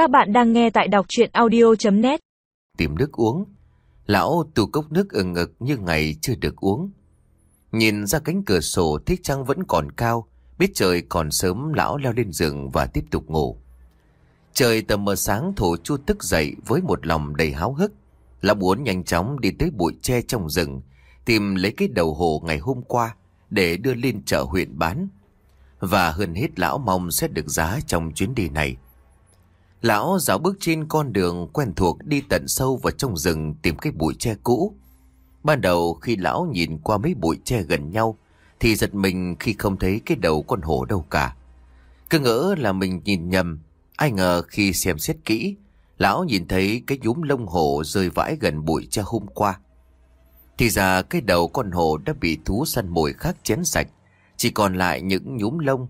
Các bạn đang nghe tại đọc chuyện audio.net Tìm nước uống. Lão tù cốc nước ở ngực như ngày chưa được uống. Nhìn ra cánh cửa sổ thích trăng vẫn còn cao. Biết trời còn sớm lão leo lên giường và tiếp tục ngủ. Trời tầm mờ sáng thổ chu tức dậy với một lòng đầy háo hức. Lão muốn nhanh chóng đi tới bụi tre trong rừng, tìm lấy cái đầu hồ ngày hôm qua để đưa lên chợ huyện bán. Và hơn hết lão mong sẽ được giá trong chuyến đi này. Lão dạo bước trên con đường quen thuộc đi tận sâu vào trong rừng tìm cái bụi tre cũ. Ban đầu khi lão nhìn qua mấy bụi tre gần nhau, thì giật mình khi không thấy cái đầu con hổ đâu cả. Cứ ngỡ là mình nhìn nhầm, ai ngờ khi xem xét kỹ, lão nhìn thấy cái nhúm lông hổ rơi vãi gần bụi tre hôm qua. Thì ra cái đầu con hổ đã bị thú săn mồi khác chén sạch, chỉ còn lại những nhúm lông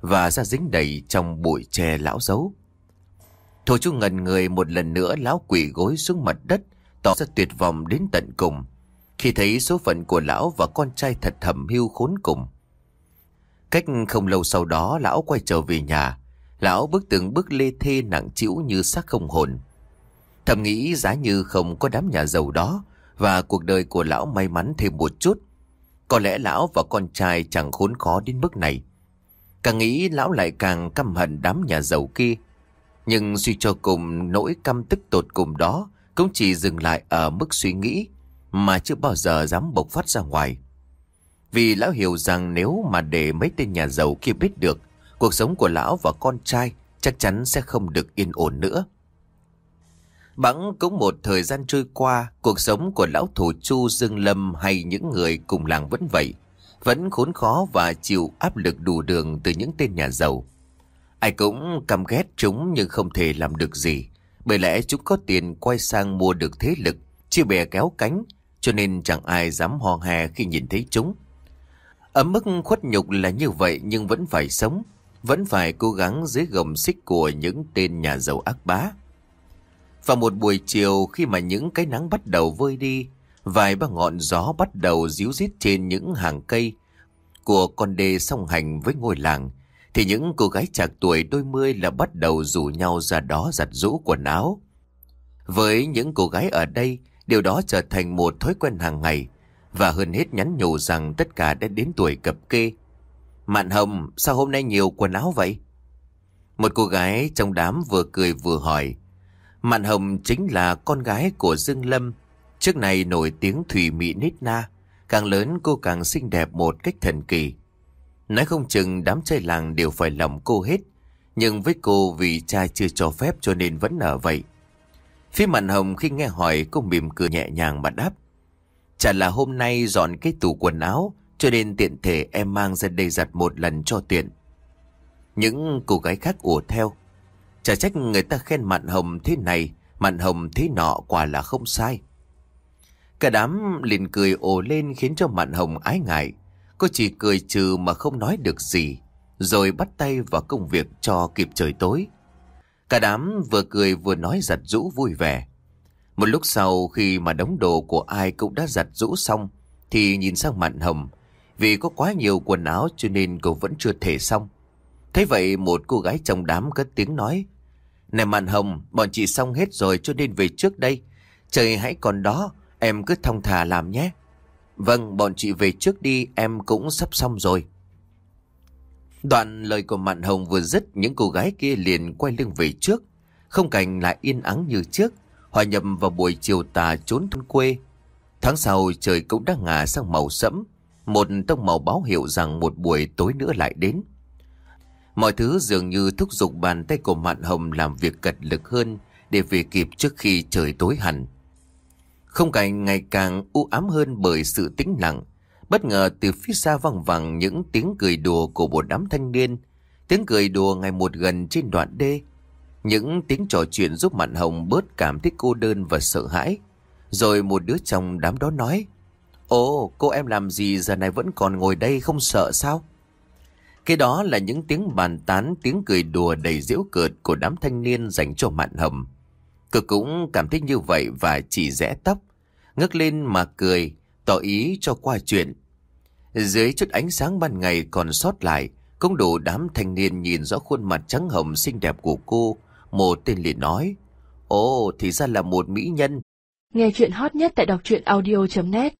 và da dính đầy trong bụi tre lão giấu. Thổ chú ngần người một lần nữa lão quỷ gối xuống mặt đất, tỏ ra tuyệt vọng đến tận cùng. Khi thấy số phận của lão và con trai thật thầm hưu khốn cùng. Cách không lâu sau đó lão quay trở về nhà. Lão bước từng bước lê thê nặng chịu như xác không hồn. Thầm nghĩ giá như không có đám nhà giàu đó và cuộc đời của lão may mắn thêm một chút. Có lẽ lão và con trai chẳng khốn khó đến mức này. Càng nghĩ lão lại càng căm hận đám nhà giàu kia. Nhưng suy cho cùng nỗi căm tức tột cùng đó cũng chỉ dừng lại ở mức suy nghĩ mà chưa bao giờ dám bộc phát ra ngoài. Vì lão hiểu rằng nếu mà để mấy tên nhà giàu kia biết được cuộc sống của lão và con trai chắc chắn sẽ không được yên ổn nữa. Bẵng cũng một thời gian trôi qua, cuộc sống của lão thủ chu Dương Lâm hay những người cùng làng vẫn vậy, vẫn khốn khó và chịu áp lực đủ đường từ những tên nhà giàu. Ai cũng căm ghét chúng nhưng không thể làm được gì. Bởi lẽ chúng có tiền quay sang mua được thế lực, chia bè kéo cánh, cho nên chẳng ai dám ho hè khi nhìn thấy chúng. Ở mức khuất nhục là như vậy nhưng vẫn phải sống, vẫn phải cố gắng dưới gầm xích của những tên nhà giàu ác bá. Vào một buổi chiều khi mà những cái nắng bắt đầu vơi đi, vài ba ngọn gió bắt đầu díu dít trên những hàng cây của con đê song hành với ngôi làng, thì những cô gái chạc tuổi đôi mươi là bắt đầu rủ nhau ra đó giặt rũ quần áo. Với những cô gái ở đây, điều đó trở thành một thói quen hàng ngày, và hơn hết nhắn nhủ rằng tất cả đã đến tuổi cập kê. Mạn Hồng, sao hôm nay nhiều quần áo vậy? Một cô gái trong đám vừa cười vừa hỏi. Mạn Hồng chính là con gái của Dương Lâm, trước này nổi tiếng thủy mỹ nít na, càng lớn cô càng xinh đẹp một cách thần kỳ. Nói không chừng đám trai làng đều phải lòng cô hết. Nhưng với cô vì cha chưa cho phép cho nên vẫn ở vậy. Phía màn hồng khi nghe hỏi cô mỉm cười nhẹ nhàng mà đáp. Chả là hôm nay dọn cái tủ quần áo cho nên tiện thể em mang ra đây giặt một lần cho tiện. Những cô gái khác ủa theo. Chả trách người ta khen Mạn hồng thế này, Mạn hồng thế nọ quả là không sai. Cả đám liền cười ồ lên khiến cho Mạn hồng ái ngại. Cô chỉ cười trừ mà không nói được gì, rồi bắt tay vào công việc cho kịp trời tối. Cả đám vừa cười vừa nói giặt rũ vui vẻ. Một lúc sau khi mà đống đồ của ai cũng đã giặt rũ xong, thì nhìn sang mạn hồng. Vì có quá nhiều quần áo cho nên cô vẫn chưa thể xong. Thế vậy một cô gái trong đám cất tiếng nói. Này mạn hồng, bọn chị xong hết rồi cho nên về trước đây. Trời hãy còn đó, em cứ thong thả làm nhé. Vâng, bọn chị về trước đi, em cũng sắp xong rồi. Đoạn lời của Mạn Hồng vừa dứt, những cô gái kia liền quay lưng về trước. Không cảnh lại yên ắng như trước, hòa nhập vào buổi chiều tà trốn thôn quê. Tháng sau trời cũng đã ngả sang màu sẫm, một tông màu báo hiệu rằng một buổi tối nữa lại đến. Mọi thứ dường như thúc giục bàn tay của Mạn Hồng làm việc cật lực hơn để về kịp trước khi trời tối hẳn. Không cảnh ngày càng u ám hơn bởi sự tĩnh lặng. Bất ngờ từ phía xa vang vẳng những tiếng cười đùa của một đám thanh niên. Tiếng cười đùa ngày một gần trên đoạn đê. Những tiếng trò chuyện giúp Mạn Hồng bớt cảm thấy cô đơn và sợ hãi. Rồi một đứa trong đám đó nói. Ồ, cô em làm gì giờ này vẫn còn ngồi đây không sợ sao? Cái đó là những tiếng bàn tán, tiếng cười đùa đầy giễu cợt của đám thanh niên dành cho Mạn Hồng. Cực cũng cảm thấy như vậy và chỉ rẽ tóc. Ngước lên mà cười, tỏ ý cho qua chuyện. Dưới chút ánh sáng ban ngày còn sót lại, cũng đủ đám thanh niên nhìn rõ khuôn mặt trắng hồng xinh đẹp của cô Một tên liền nói, Ồ, thì ra là một mỹ nhân. Nghe chuyện hot nhất tại đọc truyện audio.net